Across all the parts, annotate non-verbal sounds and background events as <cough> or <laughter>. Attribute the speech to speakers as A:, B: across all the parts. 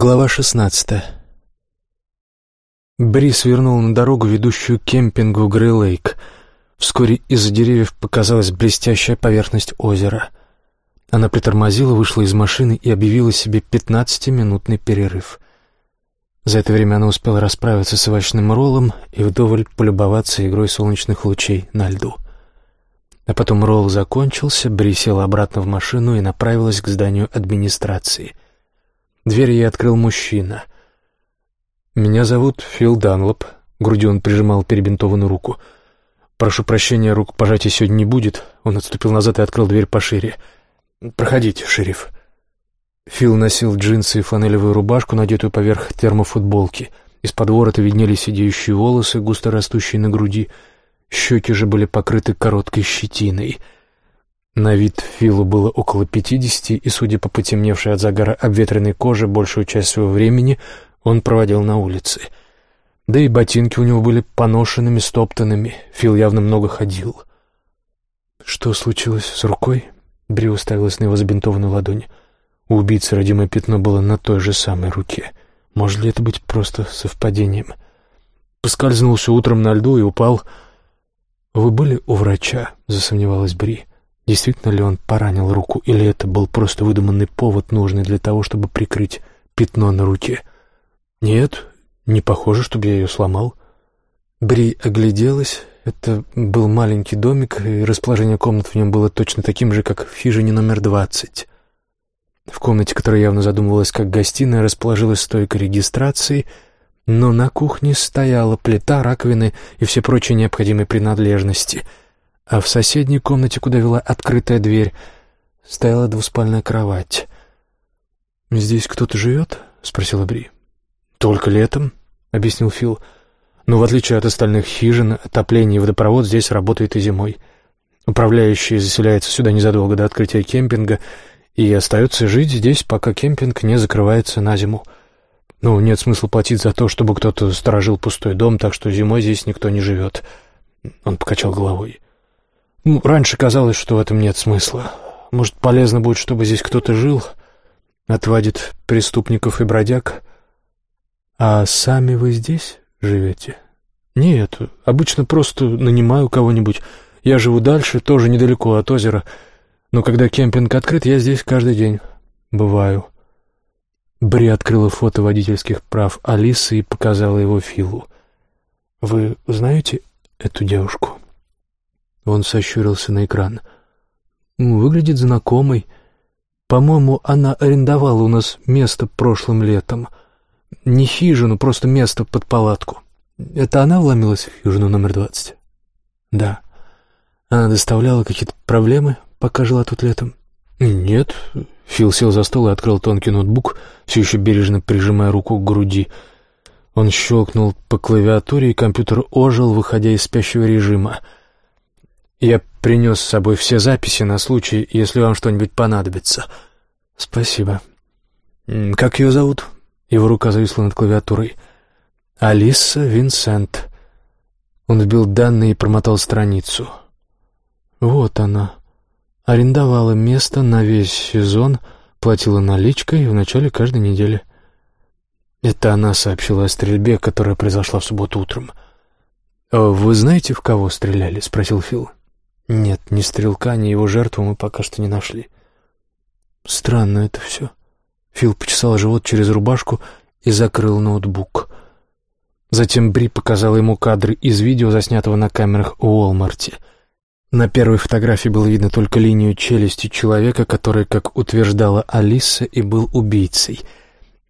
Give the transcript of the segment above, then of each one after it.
A: Глава шестнадцатая. Бри свернул на дорогу, ведущую к кемпингу Грей-Лейк. Вскоре из-за деревьев показалась блестящая поверхность озера. Она притормозила, вышла из машины и объявила себе пятнадцатиминутный перерыв. За это время она успела расправиться с овощным роллом и вдоволь полюбоваться игрой солнечных лучей на льду. А потом ролл закончился, Бри села обратно в машину и направилась к зданию администрации — Дверь ей открыл мужчина. «Меня зовут Фил Данлоп», — груди он прижимал перебинтованную руку. «Прошу прощения, рук пожатия сегодня не будет». Он отступил назад и открыл дверь пошире. «Проходите, шериф». Фил носил джинсы и фланелевую рубашку, надетую поверх термофутболки. Из-под ворота виднелись сидеющие волосы, густо растущие на груди. Щеки же были покрыты короткой щетиной — на вид Филу было около пятидесяти, и, судя по потемневшей от загара обветренной коже, большую часть своего времени он проводил на улице. Да и ботинки у него были поношенными, стоптанными. Фил явно много ходил. «Что случилось с рукой?» Бри уставилась на его забинтованную ладонь. У убийцы родимое пятно было на той же самой руке. Может ли это быть просто совпадением? Поскользнулся утром на льду и упал. «Вы были у врача?» — засомневалась Бри. Действительно ли он поранил руку, или это был просто выдуманный повод, нужный для того, чтобы прикрыть пятно на руке? Нет, не похоже, чтобы я ее сломал. Бри огляделась. Это был маленький домик, и расположение комнат в нем было точно таким же, как в хижине номер двадцать. В комнате, которая явно задумывалась как гостиная, расположилась стойка регистрации, но на кухне стояла плита, раковины и все прочие необходимые принадлежности — а в соседней комнате, куда вела открытая дверь, стояла двуспальная кровать. «Здесь кто-то живет?» — спросила Бри. «Только летом», — объяснил Фил. «Но в отличие от остальных хижин, отопление и водопровод здесь работает и зимой. Управляющий заселяется сюда незадолго до открытия кемпинга и остается жить здесь, пока кемпинг не закрывается на зиму. Ну, нет смысла платить за то, чтобы кто-то сторожил пустой дом, так что зимой здесь никто не живет». Он покачал головой. Ну, раньше казалось, что в этом нет смысла. Может, полезно будет, чтобы здесь кто-то жил, отвадит преступников и бродяг. А сами вы здесь живете? Нет, обычно просто нанимаю кого-нибудь. Я живу дальше, тоже недалеко от озера. Но когда кемпинг открыт, я здесь каждый день бываю. Бри открыла фото водительских прав Алисы и показала его Филу. «Вы знаете эту девушку?» Он сощурился на экран. «Выглядит знакомой. По-моему, она арендовала у нас место прошлым летом. Не хижину, просто место под палатку. Это она вломилась в хижину номер двадцать?» «Да. Она доставляла какие-то проблемы, пока жила тут летом?» «Нет». Фил сел за стол и открыл тонкий ноутбук, все еще бережно прижимая руку к груди. Он щелкнул по клавиатуре, и компьютер ожил, выходя из спящего режима — я принес с собой все записи на случай, если вам что-нибудь понадобится. Спасибо. Как ее зовут? Его рука зависла над клавиатурой. Алиса Винсент. Он вбил данные и промотал страницу. Вот она. Арендовала место на весь сезон, платила наличкой в начале каждой недели. Это она сообщила о стрельбе, которая произошла в субботу утром. «А «Вы знаете, в кого стреляли?» — спросил Фил. Нет, ни стрелка, ни его жертву мы пока что не нашли. Странно это все. Фил почесал живот через рубашку и закрыл ноутбук. Затем Бри показала ему кадры из видео, заснятого на камерах в Уолмарте. На первой фотографии было видно только линию челюсти человека, который, как утверждала Алиса, и был убийцей.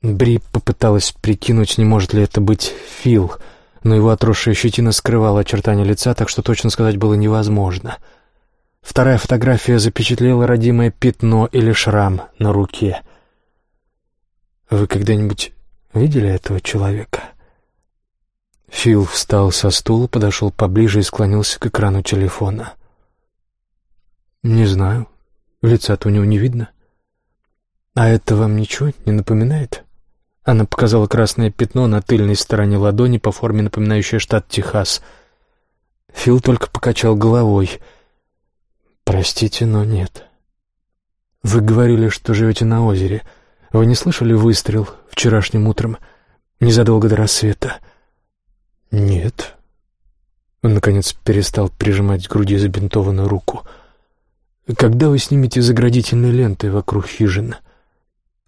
A: Бри попыталась прикинуть, не может ли это быть Фил — но его отросшая щетина скрывала очертания лица, так что точно сказать было невозможно. Вторая фотография запечатлела родимое пятно или шрам на руке. «Вы когда-нибудь видели этого человека?» Фил встал со стула, подошел поближе и склонился к экрану телефона. «Не знаю. Лица-то у него не видно. А это вам ничего не напоминает?» Она показала красное пятно на тыльной стороне ладони по форме, напоминающее штат Техас. Фил только покачал головой. «Простите, но нет». «Вы говорили, что живете на озере. Вы не слышали выстрел вчерашним утром, незадолго до рассвета?» «Нет». Он, наконец, перестал прижимать к груди забинтованную руку. «Когда вы снимете заградительные ленты вокруг хижин?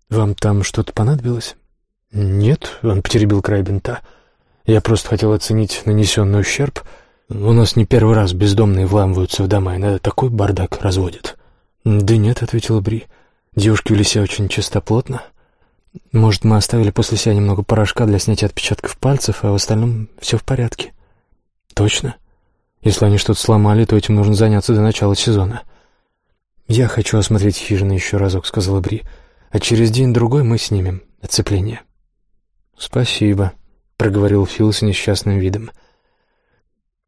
A: Вам там что-то понадобилось?» «Нет», — он потеребил край бинта. «Я просто хотел оценить нанесенный ущерб. У нас не первый раз бездомные вламываются в дома, и надо такой бардак разводят». «Да нет», — ответила Бри. «Девушки вели себя очень чистоплотно. Может, мы оставили после себя немного порошка для снятия отпечатков пальцев, а в остальном все в порядке». «Точно? Если они что-то сломали, то этим нужно заняться до начала сезона». «Я хочу осмотреть хижины еще разок», — сказала Бри. «А через день-другой мы снимем оцепление». «Спасибо», — проговорил Фил с несчастным видом.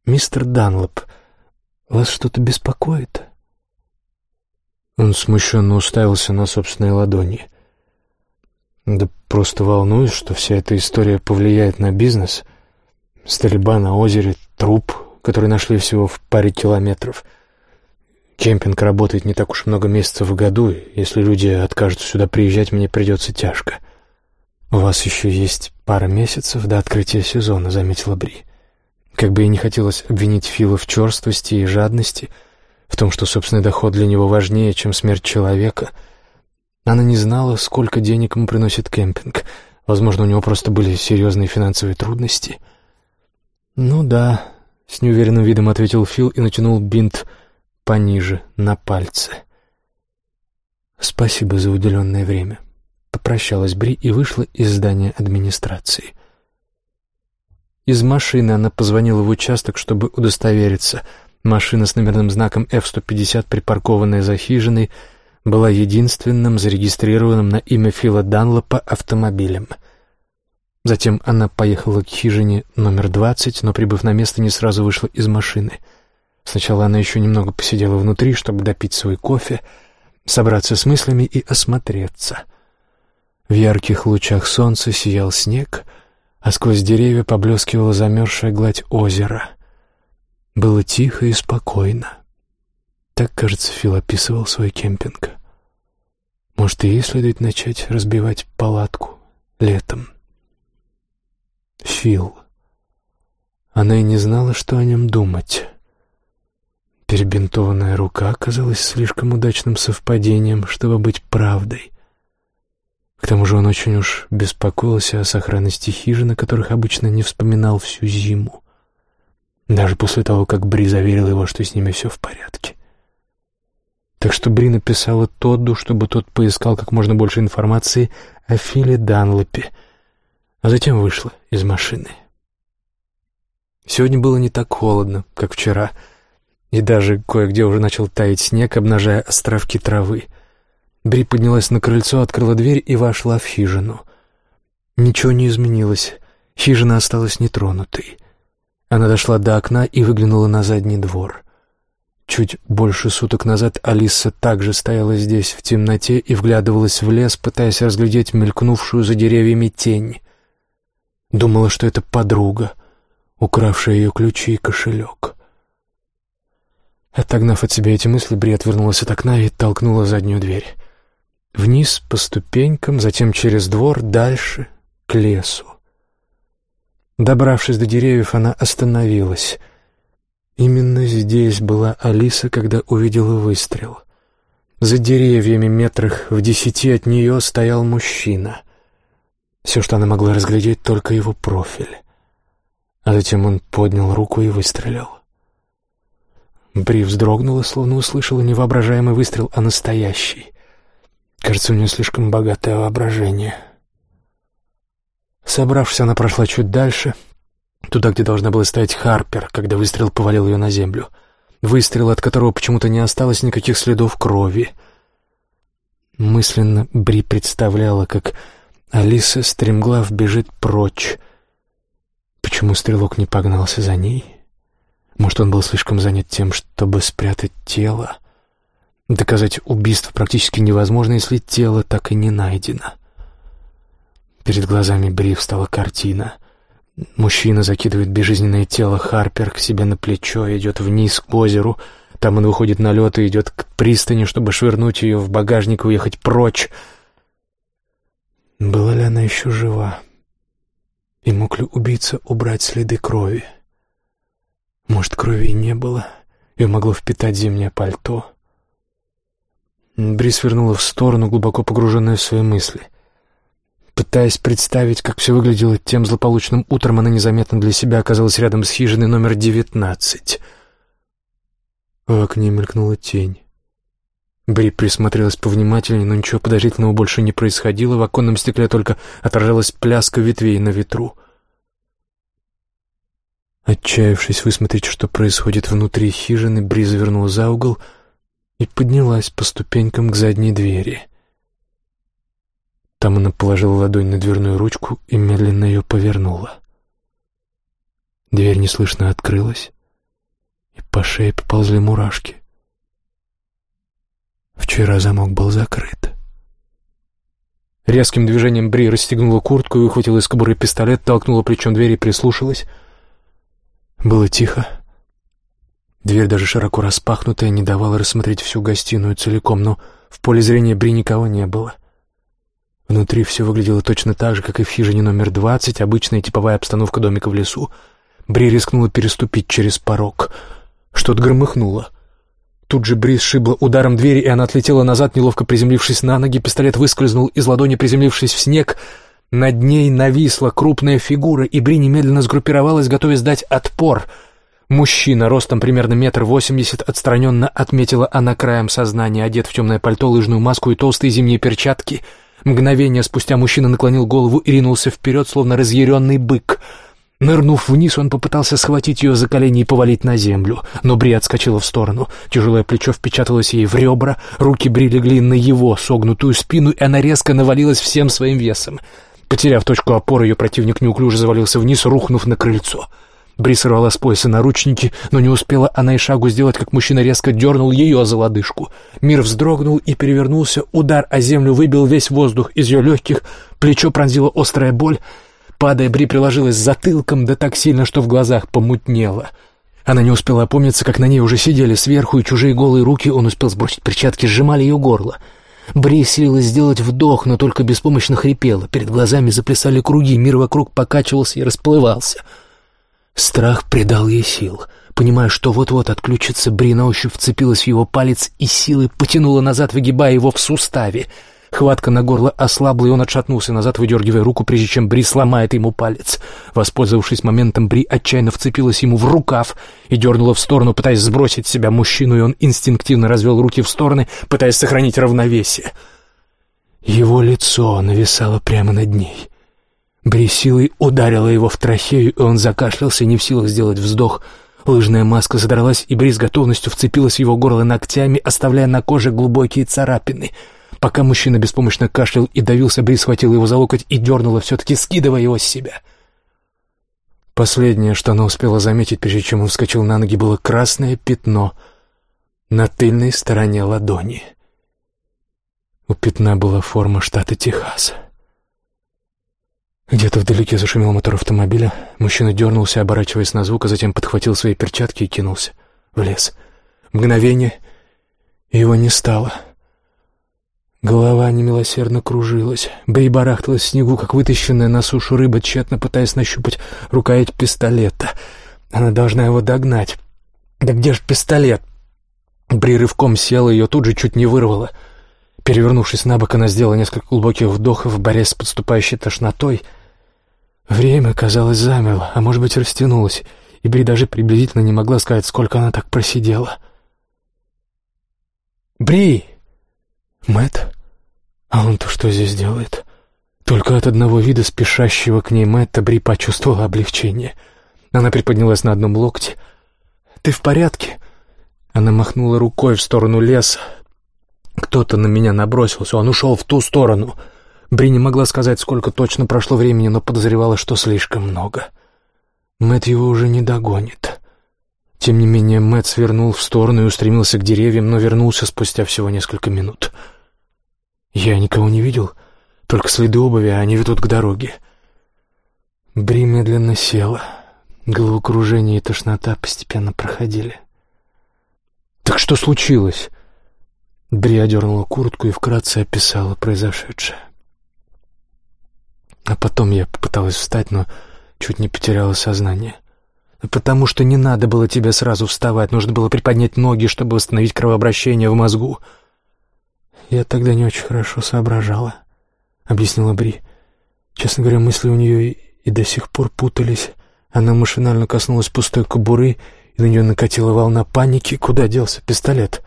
A: «Мистер Данлоп, вас что-то беспокоит?» Он смущенно уставился на собственные ладони. «Да просто волнуюсь, что вся эта история повлияет на бизнес. Стрельба на озере, труп, который нашли всего в паре километров. Кемпинг работает не так уж много месяцев в году, и если люди откажутся сюда приезжать, мне придется тяжко». «У вас еще есть пара месяцев до открытия сезона», — заметила Бри. Как бы ей не хотелось обвинить Фила в черствости и жадности — в том, что собственный доход для него важнее, чем смерть человека. Она не знала, сколько денег ему приносит кемпинг. Возможно, у него просто были серьезные финансовые трудности. «Ну да», — с неуверенным видом ответил Фил и натянул бинт пониже, на пальце. «Спасибо за уделенное время», — попрощалась Бри и вышла из здания администрации. Из машины она позвонила в участок, чтобы удостовериться — Машина с номерным знаком F-150, припаркованная за хижиной, была единственным зарегистрированным на имя Фила Данлопа автомобилем. Затем она поехала к хижине номер 20, но, прибыв на место, не сразу вышла из машины. Сначала она еще немного посидела внутри, чтобы допить свой кофе, собраться с мыслями и осмотреться. В ярких лучах солнца сиял снег, а сквозь деревья поблескивала замерзшая гладь озера — было тихо и спокойно. Так, кажется, Фил описывал свой кемпинг. Может, и ей следует начать разбивать палатку летом. Фил. Она и не знала, что о нем думать. Перебинтованная рука оказалась слишком удачным совпадением, чтобы быть правдой. К тому же он очень уж беспокоился о сохранности хижин, о которых обычно не вспоминал всю зиму даже после того, как Бри заверил его, что с ними все в порядке. Так что Бри написала Тодду, чтобы тот поискал как можно больше информации о Филе Данлопе, а затем вышла из машины. Сегодня было не так холодно, как вчера, и даже кое-где уже начал таять снег, обнажая островки травы. Бри поднялась на крыльцо, открыла дверь и вошла в хижину. Ничего не изменилось, хижина осталась нетронутой. Она дошла до окна и выглянула на задний двор. Чуть больше суток назад Алиса также стояла здесь в темноте и вглядывалась в лес, пытаясь разглядеть мелькнувшую за деревьями тень. Думала, что это подруга, укравшая ее ключи и кошелек. Отогнав от себя эти мысли, Бри отвернулась от окна и толкнула заднюю дверь. Вниз по ступенькам, затем через двор, дальше, к лесу. Добравшись до деревьев, она остановилась. Именно здесь была Алиса, когда увидела выстрел. За деревьями метрах в десяти от нее стоял мужчина. Все, что она могла разглядеть, только его профиль. А затем он поднял руку и выстрелил. Бри вздрогнула, словно услышала невоображаемый выстрел, а настоящий. Кажется, у нее слишком богатое воображение — Собравшись, она прошла чуть дальше, туда, где должна была стоять Харпер, когда выстрел повалил ее на землю. Выстрел, от которого почему-то не осталось никаких следов крови. Мысленно Бри представляла, как Алиса стремглав бежит прочь. Почему стрелок не погнался за ней? Может, он был слишком занят тем, чтобы спрятать тело? Доказать убийство практически невозможно, если тело так и не найдено. Перед глазами Бри встала картина. Мужчина закидывает безжизненное тело Харпер к себе на плечо, идет вниз к озеру. Там он выходит на лед и идет к пристани, чтобы швырнуть ее в багажник и уехать прочь. Была ли она еще жива? И мог ли убийца убрать следы крови? Может, крови и не было, ее могло впитать зимнее пальто? Брис вернула в сторону, глубоко погруженная в свои мысли. Пытаясь представить, как все выглядело тем злополучным утром, она незаметно для себя оказалась рядом с хижиной номер девятнадцать. В окне мелькнула тень. Бри присмотрелась повнимательнее, но ничего подозрительного больше не происходило. В оконном стекле только отражалась пляска ветвей на ветру. Отчаявшись высмотреть, что происходит внутри хижины, Бри завернула за угол и поднялась по ступенькам к задней двери. Там она положила ладонь на дверную ручку и медленно ее повернула. Дверь неслышно открылась, и по шее поползли мурашки. Вчера замок был закрыт. Резким движением Бри расстегнула куртку и выхватила из кобуры пистолет, толкнула плечом дверь и прислушалась. Было тихо. Дверь, даже широко распахнутая, не давала рассмотреть всю гостиную целиком, но в поле зрения Бри никого не было. Внутри все выглядело точно так же, как и в хижине номер двадцать, обычная типовая обстановка домика в лесу. Бри рискнула переступить через порог. Что-то громыхнуло — Тут же Бриз шибла ударом двери, и она отлетела назад, неловко приземлившись на ноги. Пистолет выскользнул из ладони, приземлившись в снег. Над ней нависла крупная фигура, и Бри немедленно сгруппировалась, готовясь дать отпор. Мужчина, ростом примерно метр восемьдесят, отстраненно отметила она краем сознания, одет в темное пальто, лыжную маску и толстые зимние перчатки. Мгновение спустя мужчина наклонил голову и ринулся вперед, словно разъяренный бык — Нырнув вниз, он попытался схватить ее за колени и повалить на землю, но Бри отскочила в сторону. Тяжелое плечо впечаталось ей в ребра, руки Бри легли на его согнутую спину, и она резко навалилась всем своим весом. Потеряв точку опоры, ее противник неуклюже завалился вниз, рухнув на крыльцо. Бри сорвала с пояса наручники, но не успела она и шагу сделать, как мужчина резко дернул ее за лодыжку. Мир вздрогнул и перевернулся, удар о землю выбил весь воздух из ее легких, плечо пронзила острая боль — Падая, Бри приложилась затылком, да так сильно, что в глазах помутнело. Она не успела опомниться, как на ней уже сидели сверху, и чужие голые руки, он успел сбросить перчатки, сжимали ее горло. Бри силилась сделать вдох, но только беспомощно хрипела. Перед глазами заплясали круги, мир вокруг покачивался и расплывался. Страх придал ей сил. Понимая, что вот-вот отключится, Бри на ощупь вцепилась в его палец и силой потянула назад, выгибая его в суставе — Хватка на горло ослабла, и он отшатнулся назад, выдергивая руку, прежде чем Бри сломает ему палец. Воспользовавшись моментом, Бри отчаянно вцепилась ему в рукав и дернула в сторону, пытаясь сбросить с себя мужчину, и он инстинктивно развел руки в стороны, пытаясь сохранить равновесие. Его лицо нависало прямо над ней. Бри силой ударила его в трахею, и он закашлялся, не в силах сделать вздох. Лыжная маска задралась, и Бри с готовностью вцепилась в его горло ногтями, оставляя на коже глубокие царапины — Пока мужчина беспомощно кашлял и давился, Бри схватила его за локоть и дернула, все-таки скидывая его с себя. Последнее, что она успела заметить, прежде чем он вскочил на ноги, было красное пятно на тыльной стороне ладони. У пятна была форма штата Техас. Где-то вдалеке зашумел мотор автомобиля. Мужчина дернулся, оборачиваясь на звук, а затем подхватил свои перчатки и кинулся в лес. Мгновение, его не стало — Голова немилосердно кружилась. Бэй барахталась в снегу, как вытащенная на сушу рыба, тщетно пытаясь нащупать рукоять пистолета. Она должна его догнать. Да где ж пистолет? Бри рывком села, ее тут же чуть не вырвало. Перевернувшись на бок, она сделала несколько глубоких вдохов, борясь с подступающей тошнотой. Время, казалось, замерло, а может быть, растянулось, и Бри даже приблизительно не могла сказать, сколько она так просидела. «Бри!» Мэт? А он-то что здесь делает? Только от одного вида спешащего к ней Мэтта Бри почувствовала облегчение. Она приподнялась на одном локте. «Ты в порядке?» Она махнула рукой в сторону леса. Кто-то на меня набросился, он ушел в ту сторону. Бри не могла сказать, сколько точно прошло времени, но подозревала, что слишком много. Мэт его уже не догонит. Тем не менее, Мэт свернул в сторону и устремился к деревьям, но вернулся спустя всего несколько минут. Я никого не видел, только следы обуви, а они ведут к дороге. Бри медленно села. Головокружение и тошнота постепенно проходили. «Так что случилось?» Бри одернула куртку и вкратце описала произошедшее. А потом я попыталась встать, но чуть не потеряла сознание. Потому что не надо было тебе сразу вставать, нужно было приподнять ноги, чтобы восстановить кровообращение в мозгу. Я тогда не очень хорошо соображала, — объяснила Бри. Честно говоря, мысли у нее и до сих пор путались. Она машинально коснулась пустой кобуры, и на нее накатила волна паники. Куда делся пистолет?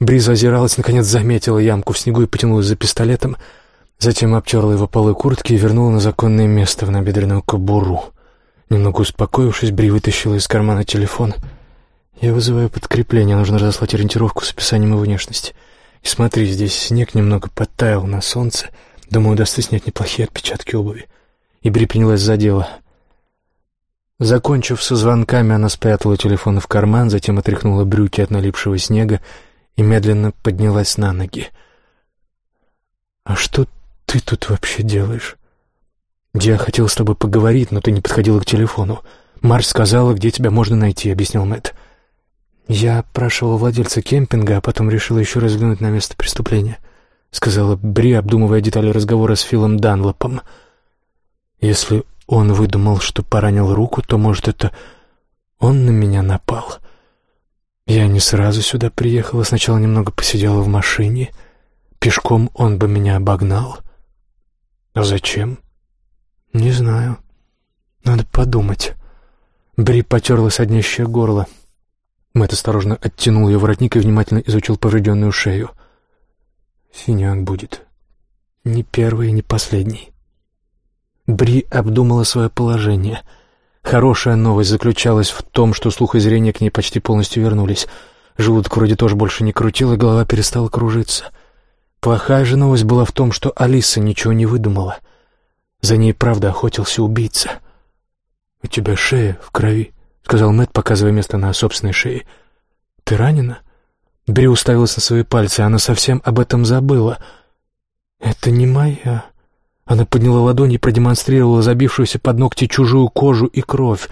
A: Бри зазиралась, наконец заметила ямку в снегу и потянулась за пистолетом, затем обтерла его полы куртки и вернула на законное место в набедренную кобуру. Немного успокоившись, Бри вытащила из кармана телефон. «Я вызываю подкрепление, нужно разослать ориентировку с описанием его внешности. И смотри, здесь снег немного подтаял на солнце. Думаю, удастся снять неплохие отпечатки обуви». И Бри принялась за дело. Закончив со звонками, она спрятала телефон в карман, затем отряхнула брюки от налипшего снега и медленно поднялась на ноги. «А что ты тут вообще делаешь?» «Я хотел с тобой поговорить, но ты не подходила к телефону. Марш сказала, где тебя можно найти», — объяснил Мэтт. «Я прошел владельца кемпинга, а потом решила еще раз взглянуть на место преступления», — сказала Бри, обдумывая детали разговора с Филом Данлопом. «Если он выдумал, что поранил руку, то, может, это он на меня напал. Я не сразу сюда приехала, сначала немного посидела в машине. Пешком он бы меня обогнал. А зачем?» «Не знаю. Надо подумать». Бри потерла соднящее горло. Мэтт осторожно оттянул ее воротник и внимательно изучил поврежденную шею. «Синяк будет. Не первый и не последний». Бри обдумала свое положение. Хорошая новость заключалась в том, что слух и зрение к ней почти полностью вернулись. Желудок вроде тоже больше не крутил, и голова перестала кружиться. Плохая же новость была в том, что Алиса ничего не выдумала — за ней, правда, охотился убийца. «У тебя шея в крови», — сказал Мэтт, показывая место на собственной шее. «Ты ранена?» Бри уставилась на свои пальцы, она совсем об этом забыла. «Это не моя». Она подняла ладонь и продемонстрировала забившуюся под ногти чужую кожу и кровь.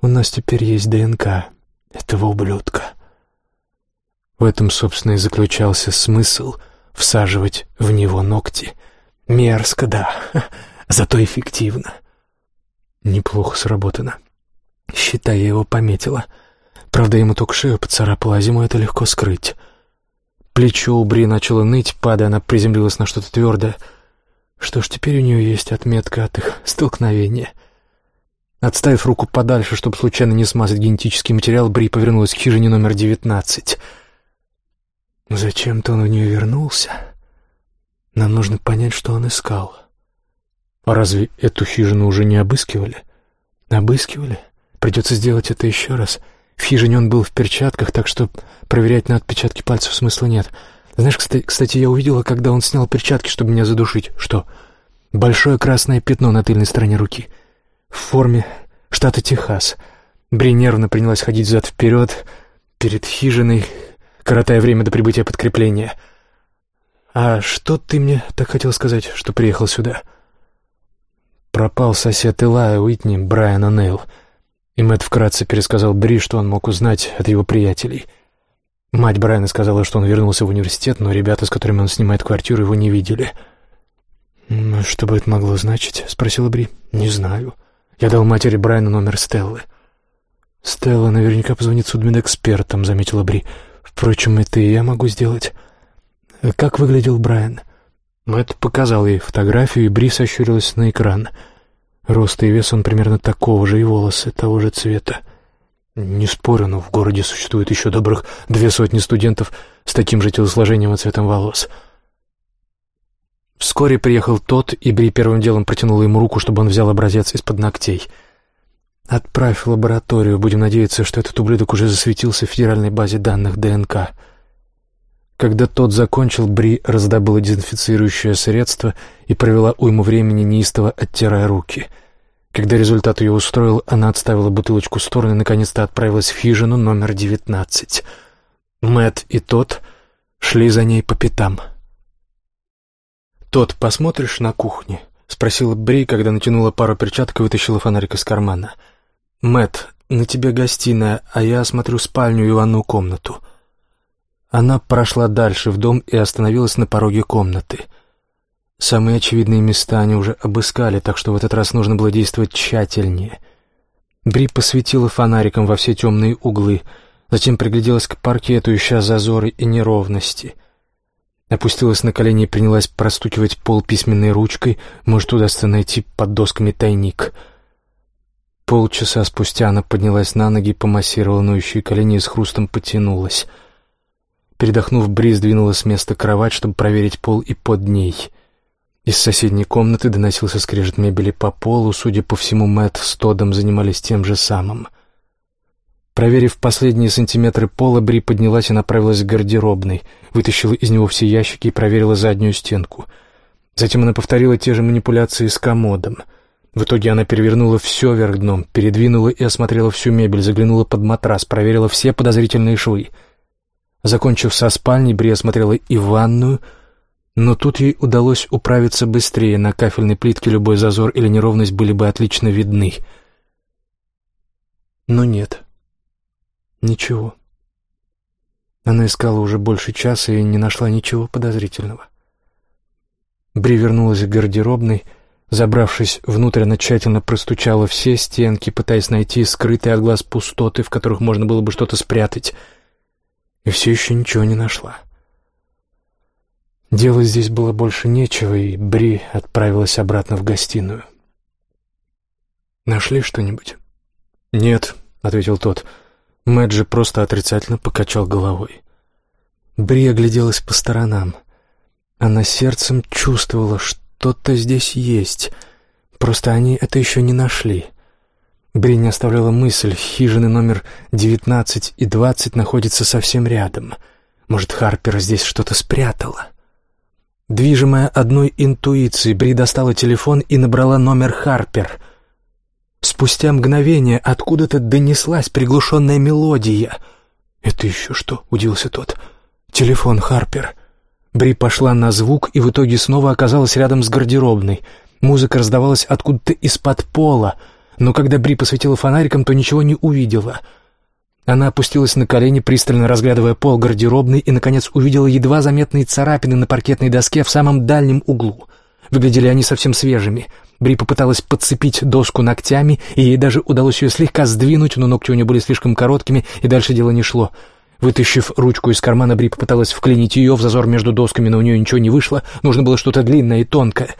A: «У нас теперь есть ДНК этого ублюдка». В этом, собственно, и заключался смысл всаживать в него ногти — Мерзко, да, <laughs> зато эффективно. Неплохо сработано. Считай, я его пометила. Правда, ему только шею поцарапала, а зимой это легко скрыть. Плечо у Бри начало ныть, падая, она приземлилась на что-то твердое. Что ж, теперь у нее есть отметка от их столкновения. Отставив руку подальше, чтобы случайно не смазать генетический материал, Бри повернулась к хижине номер девятнадцать. Зачем-то он в нее вернулся. Нам нужно понять, что он искал. А разве эту хижину уже не обыскивали? Обыскивали? Придется сделать это еще раз. В хижине он был в перчатках, так что проверять на отпечатки пальцев смысла нет. Знаешь, кстати, кстати, я увидела, когда он снял перчатки, чтобы меня задушить. Что? Большое красное пятно на тыльной стороне руки. В форме штата Техас. Бри нервно принялась ходить взад-вперед перед хижиной, коротая время до прибытия подкрепления — «А что ты мне так хотел сказать, что приехал сюда?» Пропал сосед Илая Уитни, Брайан О'Нейл, и Мэтт вкратце пересказал Бри, что он мог узнать от его приятелей. Мать Брайана сказала, что он вернулся в университет, но ребята, с которыми он снимает квартиру, его не видели. «Что бы это могло значить?» — спросила Бри. «Не знаю. Я дал матери Брайана номер Стеллы». «Стелла наверняка позвонит судмедэкспертам», — заметила Бри. «Впрочем, это и я могу сделать». Как выглядел Брайан? Мэтт показал ей фотографию, и Брис ощурилась на экран. Рост и вес он примерно такого же, и волосы того же цвета. Не спорю, но в городе существует еще добрых две сотни студентов с таким же телосложением и цветом волос. Вскоре приехал тот, и Бри первым делом протянула ему руку, чтобы он взял образец из-под ногтей. «Отправь в лабораторию. Будем надеяться, что этот ублюдок уже засветился в федеральной базе данных ДНК». Когда тот закончил, Бри раздобыла дезинфицирующее средство и провела уйму времени, неистово оттирая руки. Когда результат ее устроил, она отставила бутылочку в сторону и наконец-то отправилась в хижину номер девятнадцать. Мэт и тот шли за ней по пятам. «Тот, посмотришь на кухне?» — спросила Бри, когда натянула пару перчаток и вытащила фонарик из кармана. Мэт, на тебе гостиная, а я осмотрю спальню и ванную комнату». Она прошла дальше в дом и остановилась на пороге комнаты. Самые очевидные места они уже обыскали, так что в этот раз нужно было действовать тщательнее. Бри посветила фонариком во все темные углы, затем пригляделась к паркету, ища зазоры и неровности. Опустилась на колени и принялась простукивать пол письменной ручкой, может, удастся найти под досками тайник. Полчаса спустя она поднялась на ноги, помассировала ноющие колени и с хрустом потянулась. Передохнув, Бри сдвинула с места кровать, чтобы проверить пол и под ней — из соседней комнаты доносился скрежет мебели по полу. Судя по всему, Мэтт с Тодом занимались тем же самым. Проверив последние сантиметры пола, Бри поднялась и направилась к гардеробной, вытащила из него все ящики и проверила заднюю стенку. Затем она повторила те же манипуляции с комодом. В итоге она перевернула все вверх дном, передвинула и осмотрела всю мебель, заглянула под матрас, проверила все подозрительные швы. Закончив со спальней, Бри осмотрела и ванную — но тут ей удалось управиться быстрее, на кафельной плитке любой зазор или неровность были бы отлично видны. Но нет. Ничего. Она искала уже больше часа и не нашла ничего подозрительного. Бри вернулась к гардеробной. Забравшись внутрь, она тщательно простучала все стенки, пытаясь найти скрытые от глаз пустоты, в которых можно было бы что-то спрятать, и все еще ничего не нашла. — Делать здесь было больше нечего, и Бри отправилась обратно в гостиную. «Нашли что-нибудь?» «Нет», — ответил тот. Мэджи просто отрицательно покачал головой. Бри огляделась по сторонам. Она сердцем чувствовала, что-то здесь есть. Просто они это еще не нашли. Бри не оставляла мысль, хижины номер девятнадцать и двадцать находятся совсем рядом. Может, Харпер здесь что-то спрятала? Движимая одной интуицией, Бри достала телефон и набрала номер Харпер. Спустя мгновение откуда-то донеслась приглушенная мелодия. «Это еще что?» — удивился тот. «Телефон Харпер». Бри пошла на звук и в итоге снова оказалась рядом с гардеробной. Музыка раздавалась откуда-то из-под пола, но когда Бри посветила фонариком, то ничего не увидела — она опустилась на колени, пристально разглядывая пол гардеробной, и, наконец, увидела едва заметные царапины на паркетной доске в самом дальнем углу. Выглядели они совсем свежими. Бри попыталась подцепить доску ногтями, и ей даже удалось ее слегка сдвинуть, но ногти у нее были слишком короткими, и дальше дело не шло. Вытащив ручку из кармана, Бри попыталась вклинить ее в зазор между досками, но у нее ничего не вышло. Нужно было что-то длинное и тонкое.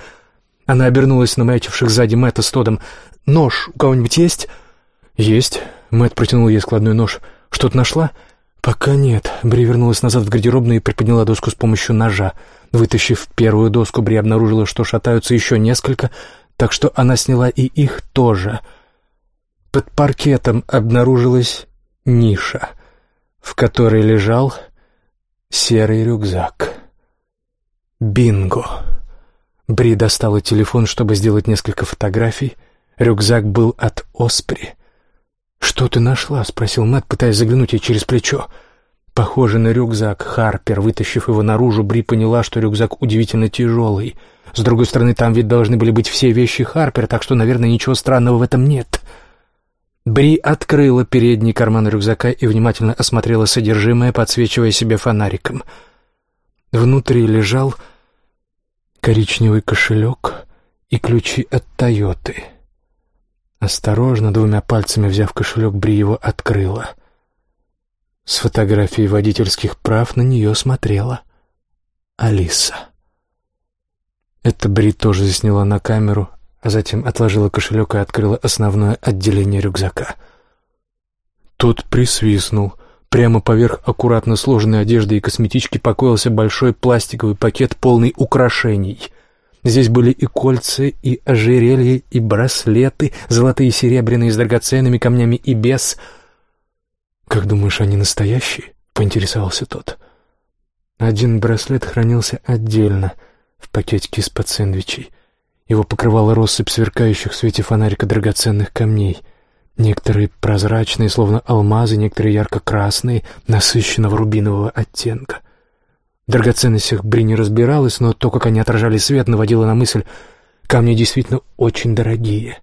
A: Она обернулась на маячивших сзади Мэтта с Тодом. «Нож у кого-нибудь есть?» «Есть». Мэтт протянул ей складной нож. «Что-то нашла?» «Пока нет». Бри вернулась назад в гардеробную и приподняла доску с помощью ножа. Вытащив первую доску, Бри обнаружила, что шатаются еще несколько, так что она сняла и их тоже. Под паркетом обнаружилась ниша, в которой лежал серый рюкзак. Бинго! Бри достала телефон, чтобы сделать несколько фотографий. Рюкзак был от Оспри. «Что ты нашла?» — спросил Мэтт, пытаясь заглянуть ей через плечо. Похоже на рюкзак. Харпер, вытащив его наружу, Бри поняла, что рюкзак удивительно тяжелый. С другой стороны, там ведь должны были быть все вещи Харпер, так что, наверное, ничего странного в этом нет. Бри открыла передний карман рюкзака и внимательно осмотрела содержимое, подсвечивая себе фонариком. Внутри лежал коричневый кошелек и ключи от «Тойоты». Осторожно, двумя пальцами взяв кошелек, Бри его открыла. С фотографией водительских прав на нее смотрела Алиса. Это Бри тоже засняла на камеру, а затем отложила кошелек и открыла основное отделение рюкзака. Тот присвистнул. Прямо поверх аккуратно сложенной одежды и косметички покоился большой пластиковый пакет, полный украшений — Здесь были и кольца, и ожерелья, и браслеты, золотые и серебряные, с драгоценными камнями и без. «Как думаешь, они настоящие?» — поинтересовался тот. Один браслет хранился отдельно, в пакетике из-под сэндвичей. Его покрывала россыпь сверкающих в свете фонарика драгоценных камней. Некоторые прозрачные, словно алмазы, некоторые ярко-красные, насыщенного рубинового оттенка — в драгоценностях Бри не разбиралась, но то, как они отражали свет, наводило на мысль, камни действительно очень дорогие.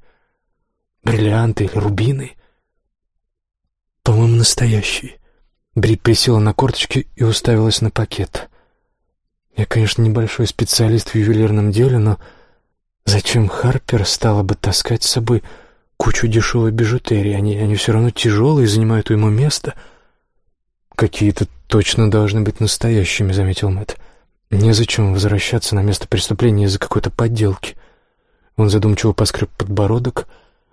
A: Бриллианты или рубины? По-моему, настоящие. Бри присела на корточки и уставилась на пакет. Я, конечно, небольшой специалист в ювелирном деле, но зачем Харпер стала бы таскать с собой кучу дешевой бижутерии? Они, они все равно тяжелые, занимают ему место. Какие-то точно должны быть настоящими, заметил Мэтт. Незачем возвращаться на место преступления из-за какой-то подделки. Он задумчиво поскреб подбородок.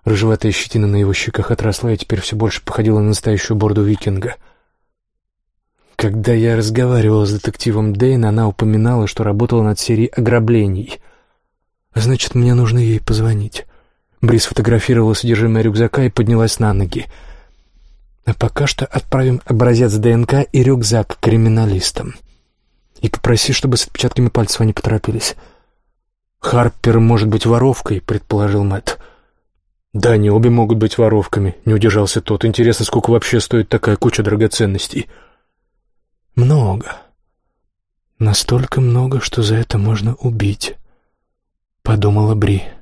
A: Рыжеватая щетина на его щеках отросла и теперь все больше походила на настоящую борду викинга. Когда я разговаривал с детективом Дейн, она упоминала, что работала над серией ограблений. Значит, мне нужно ей позвонить. Брис фотографировала содержимое рюкзака и поднялась на ноги. А пока что отправим образец ДНК и рюкзак криминалистам. И попроси, чтобы с отпечатками пальцев они поторопились. «Харпер может быть воровкой», — предположил Мэтт. «Да, они обе могут быть воровками», — не удержался тот. «Интересно, сколько вообще стоит такая куча драгоценностей?» «Много. Настолько много, что за это можно убить», — подумала Бри.